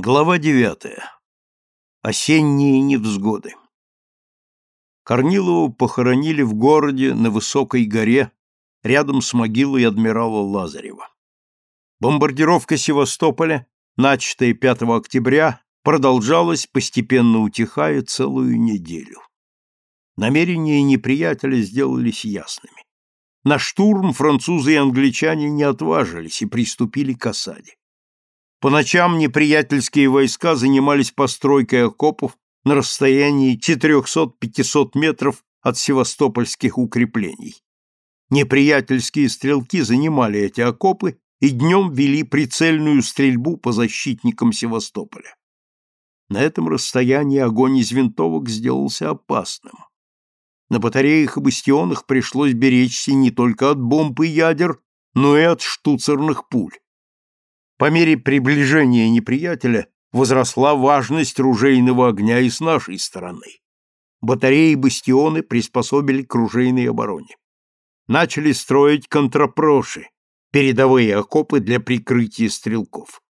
Глава девятая. Осенние невзгоды. Корнилову похоронили в городе на высокой горе рядом с могилой адмирала Лазарева. Бомбардировка Севастополя, начатая 5 октября, продолжалась, постепенно утихая целую неделю. Намерения неприятеля сделались ясными. На штурм французы и англичане не отважились и приступили к осаде. По ночам неприятельские войска занимались постройкой окопов на расстоянии 400-500 метров от севастопольских укреплений. Неприятельские стрелки занимали эти окопы и днем вели прицельную стрельбу по защитникам Севастополя. На этом расстоянии огонь из винтовок сделался опасным. На батареях и бастионах пришлось беречься не только от бомб и ядер, но и от штуцерных пуль. По мере приближения неприятеля возросла важность ружейного огня и с нашей стороны. Батареи и бастионы приспособили к ружейной обороне. Начали строить контрапроши, передовые окопы для прикрытия стрелков.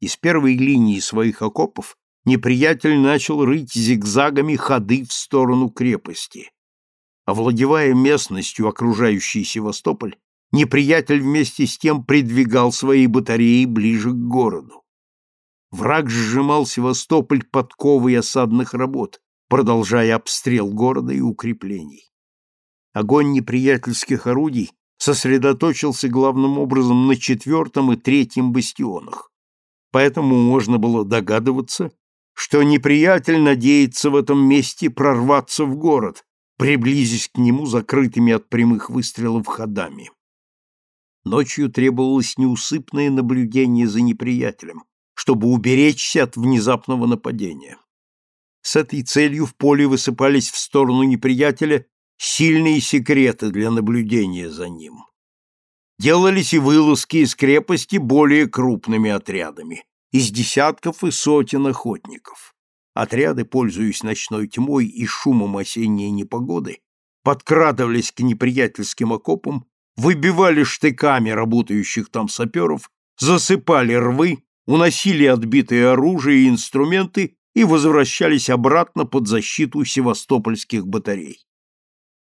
Из первой линии своих окопов неприятель начал рыть зигзагами ходы в сторону крепости. Овладевая местностью, окружающей Севастополь, неприятель вместе с тем придвигал свои батареи ближе к городу. Враг сжимал Севастополь подковой осадных работ, продолжая обстрел города и укреплений. Огонь неприятельских орудий сосредоточился главным образом на четвертом и третьем бастионах. Поэтому можно было догадываться, что неприятель надеется в этом месте прорваться в город, приблизясь к нему закрытыми от прямых выстрелов ходами. Ночью требовалось неусыпное наблюдение за неприятелем, чтобы уберечься от внезапного нападения. С этой целью в поле высыпались в сторону неприятеля сильные секреты для наблюдения за ним. Делались и вылазки из крепости более крупными отрядами, из десятков и сотен охотников. Отряды, пользуясь ночной тьмой и шумом осенней непогоды, подкрадывались к неприятельским окопам выбивали штыками работающих там саперов, засыпали рвы, уносили отбитые оружие и инструменты и возвращались обратно под защиту севастопольских батарей.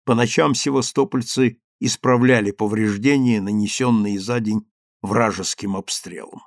По ночам севастопольцы исправляли повреждения, нанесенные за день вражеским обстрелом.